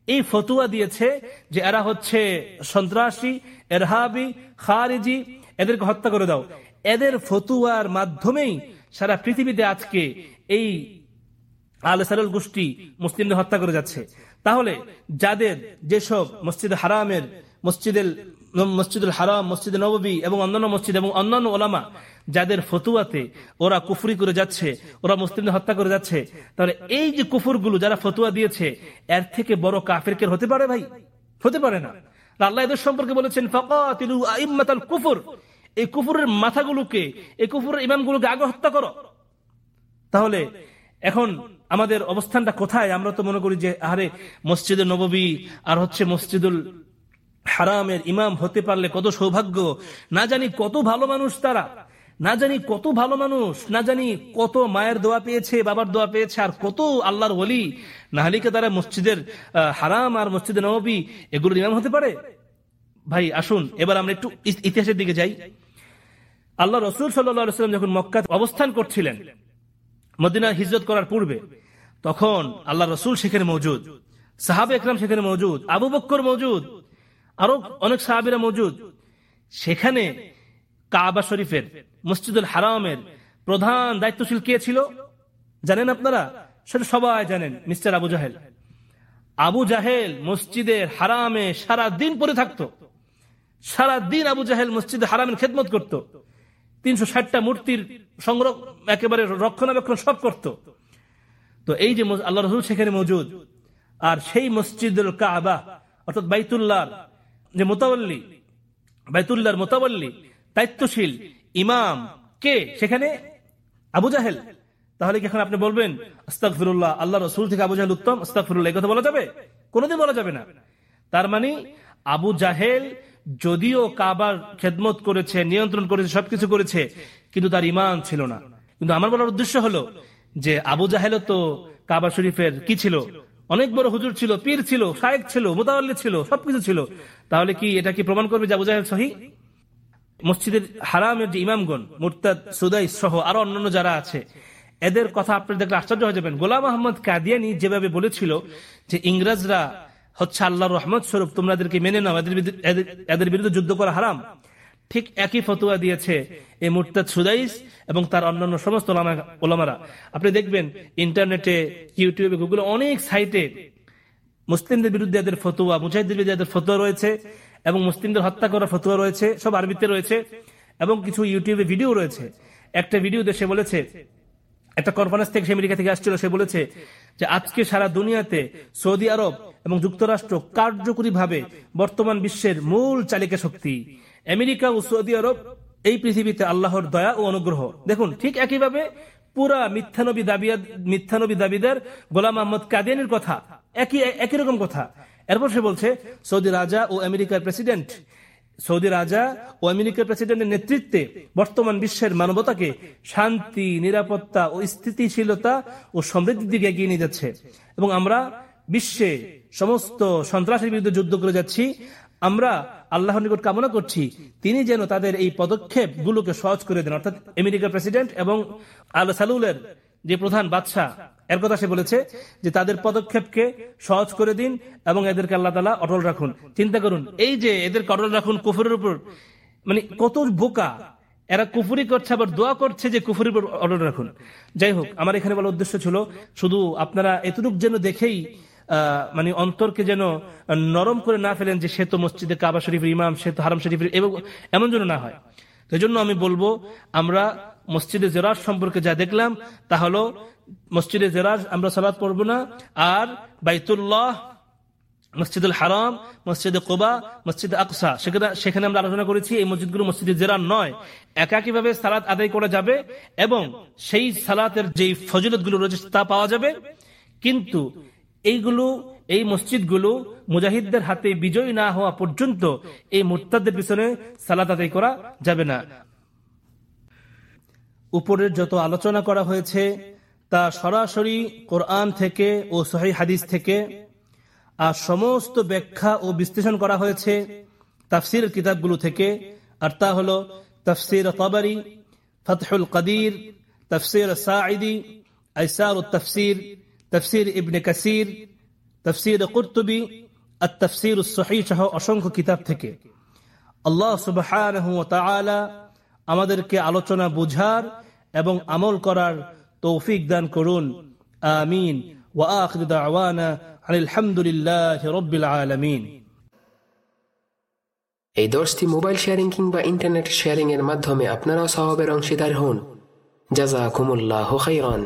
এই ফতুয়া দিয়েছে যে এরা হচ্ছে সন্ত্রাসী, এরহাবি, খারিজি, এদেরকে হত্যা করে দাও। এদের ফতুয়ার মাধ্যমেই সারা পৃথিবীতে আজকে এই আলে সারুল গোষ্ঠী মুসলিমদের হত্যা করে যাচ্ছে। তাহলে যাদের যেসব মসজিদ হারামের মসজিদের মসজিদুল হারাম, মসজিদ নবী এবং অন্যান্য মসজিদ এবং অন্যান্য ওলামা যাদের ফতুয়াতে ওরা কুফরি করে যাচ্ছে, ওরা মুসলিমদের হত্যা করে যাচ্ছে, তাহলে এই যে কুফুরগুলো যারা ফতুয়া দিয়েছে, এর থেকে বড় কাফের কে হতে পারে ভাই? হতে পারে না। আল্লাহ এদের সম্পর্কে বলেছেন, ফকাতিলু কুফর। এই কুফুরের মাথাগুলোকে, এই কুফুরের ইমামগুলোকে আগে হত্যা করো। তাহলে এখন আমাদের অবস্থানটা কোথায়? আমরা তো মনে করি যে আরে মসজিদুল নবী আর হচ্ছে মসজিদুল হারামের ইমাম হতে পারলে কত সৌভাগ্য। না জানি কত ভালো মানুষ তারা, না জানি কত ভালো মানুষ, না জানি কত মায়ের দোয়া পেয়েছে, বাবার দোয়া পেয়েছে, আর কত আল্লাহর ওলি। নাহালিকে তারা মসজিদের হারাম আর মসজিদে নবী এগুলোর ইমাম হতে পারে? ভাই, আসুন, এবার আমরা একটু ইতিহাসের দিকে যাই। আল্লাহ রসুল সাল্লাম যখন মক্কা অবস্থান করছিলেন, মদিনা হিজরত করার পূর্বে, তখন আল্লাহ রসুল সেখানে মজুদ সাহাব একরাম সেখানে মজুদ আবু বক্কর মজুদ আরও অনেক সাহাবিরা মজুদ। সেখানে কাবা শরীফের, মসজিদুল হারামের প্রধান দায়িত্বশীল কে ছিল? জানেন আপনারা? সেটা সবাই জানেন, মিস্টার আবু জাহেল। আবু জাহেল মসজিদের হারামে সারা দিন পরে থাকতো। সারা দিন আবু জাহেল মসজিদে হারামের খেদমত করত। তিনশো ষাটটা মূর্তির সংগ্রহ, একেবারে রক্ষণাবেক্ষণ সব করত। তো এই যে আল্লাহ রসুল সেখানে মজুদ, আর সেই মসজিদুল কাবা, অর্থাৎ বাইতুল্লাহ যে মোতাবল্লি, বাইতুল্লাহর মোতাবল্লি, দায়িত্বশীল ইমাম কে? সেখানে আবু জাহেল। তাহলে কি এখন আপনি বলবেন আস্তাক ফিরুল্লাহ আল্লাহ রসুল থেকে আবু জাহেল উত্তম আস্তাক ফিরুল্লাহ এই কথা বলা যাবে? কোনোদিন বলা যাবে না। তার মানে আবু জাহেল যদিও কাবার খেদমত করেছে, নিয়ন্ত্রণ করেছে, সবকিছু করেছে, কিন্তু তার ইমান ছিল না। কিন্তু আমার বলার উদ্দেশ্য হলো যে, আবু জাহেল তো কাবা শরীফের কি ছিল? অনেক বড় হুজুর ছিল, পীর ছিল, শায়েক ছিল মোতাল্লি ছিল, সবকিছু ছিল। তাহলে কি এটা কি প্রমাণ করবে যে আবু সহি? মসজিদের হারামের যে ইমামগণ, মুরতাদ সুদাই সহ আরও অন্যান্য যারা আছে, এদের কথা আপনি দেখলে আশ্চর্য হয়ে যাবেন। গোলাম আহমদ কাদিয়ানি যেভাবে বলেছিল যে ইংরেজরা হচ্ছে আল্লাহ রহমত স্বরূপ, তোমরা এদেরকে মেনে নাও এদের বিরুদ্ধে যুদ্ধ করা হারাম। ঠিক একই ফতুয়া দিয়েছে এই মুরতাদ সুদাইস এবং তার অন্যান্য সমস্ত ওলামারা। আপনি দেখবেন ইন্টারনেটে, ইউটিউবে, গুগলে অনেক সাইটে মুসলিমদের বিরুদ্ধে এদের ফতুয়া মুজাহিদের বিরুদ্ধে এদের ফতুয়া রয়েছে এবং মুসলিমদের হত্যা করার ফতুয়া রয়েছে, সব আরবিতে রয়েছে এবং কিছু ইউটিউবে ভিডিও রয়েছে। একটা ভিডিও দেশে বলেছে, একটা কনফারেন্স থেকে সে আমেরিকা থেকে আসছিল, সে বলেছে যে আজকে সারা দুনিয়াতে সৌদি আরব এবং যুক্তরাষ্ট্র কার্যকরীভাবে বর্তমান বিশ্বের মূল চালিকা শক্তি। আমেরিকা ও সৌদি আরব এই পৃথিবীতে আল্লাহর দয়া ও অনুগ্রহ। দেখুন, ঠিক একইভাবে পুরা মিথ্যানবী দাবিয়া মিথ্যানবী দাবিদার গোলাম আহমদ কাদিয়ানির কথা একই একই রকম কথা। এরপর সে বলছে, সৌদি রাজা ও আমেরিকার প্রেসিডেন্ট সৌদি রাজা ও আমেরিকার প্রেসিডেন্টের নেতৃত্বে বর্তমান বিশ্বের মানবতাকে শান্তি, নিরাপত্তা ও স্থিতিশীলতা ও সমৃদ্ধির দিকে এগিয়ে নিয়ে যাচ্ছে। এবং আমরা বিশ্বে সমস্ত সন্ত্রাসের বিরুদ্ধে যুদ্ধ করে যাচ্ছি। আমরা আল্লাহর নিকট কামনা করছি, তিনি যেন তাদের এই পদক্ষেপ গুলোকে সহজ করে দেন। অর্থাৎ আমেরিকার প্রেসিডেন্ট এবং আল সালুলের যে প্রধান বাদশাহ এর কথা সে বলেছে যে তাদের পদক্ষেপকে সহজ করে দিন এবং এদেরকে আল্লাহ তালা অটল রাখুন। চিন্তা করুন, এই যে এদেরকে অটল রাখুন কুফুরের উপর মানে কত বোকা, এরা কুফুরি করছে, আবার দোয়া করছে যে উপর অটল রাখুন। যাই হোক, আমার এখানে বলার উদ্দেশ্য ছিল শুধু আপনারা এতটুক যেন দেখেই মানে অন্তরকে যেন নরম করে না ফেলেন যে সে তো মসজিদে কাবা শরীফের ইমাম, সে তো হারাম শরীফের এমন যেন না হয়। সেই জন্য আমি বলব, আমরা মসজিদে জেরাজ সম্পর্কে যা দেখলাম, তা হলো, মসজিদে জেরাজ আমরা সালাদ পড়ব না, আর বাইতুল্লাহ, মসজিদুল হারাম, মসজিদে কোবা, মসজিদ আকসা, সেখানে সেখানে আমরা আলোচনা করেছি, এই মসজিদগুলো মসজিদে জেরার নয়। একাকিভাবে সালাত আদায় করা যাবে, এবং সেই সালাতের যেই ফজিলতগুলো রয়েছে, তা পাওয়া যাবে। কিন্তু এইগুলো, এই মসজিদগুলো মুজাহিদদের হাতে বিজয়ী না হওয়া পর্যন্ত এই মোর্তাদের পিছনে সালাত আদায় করা যাবে না। উপরের যত আলোচনা করা হয়েছে, তা সরাসরি কোরআন থেকে ও সহি হাদিস থেকে, আর সমস্ত ব্যাখ্যা ও বিশ্লেষণ করা হয়েছে তাফসির কিতাবগুলো থেকে, আর তা হল তফসির তবারি, ফতহুল কদির, তফসির সাঈদি, আইসার তফসির তফসির ইবনে কাসির, তফসির কুর্তুবি, আর তফসির সহি সহ অসংখ্য কিতাব থেকে। আল্লাহ সুবাহ আমাদেরকে আলোচনা বুঝার এবং আমল করার তৌফিক দান করুন। আমিন। আলমিন। এই দশটি মোবাইল শেয়ারিং কিংবা ইন্টারনেট শেয়ারিং এর মাধ্যমে আপনারাও স্বভাবের অংশীদার হন। জাজা কুমুল্লাহ খাইরান।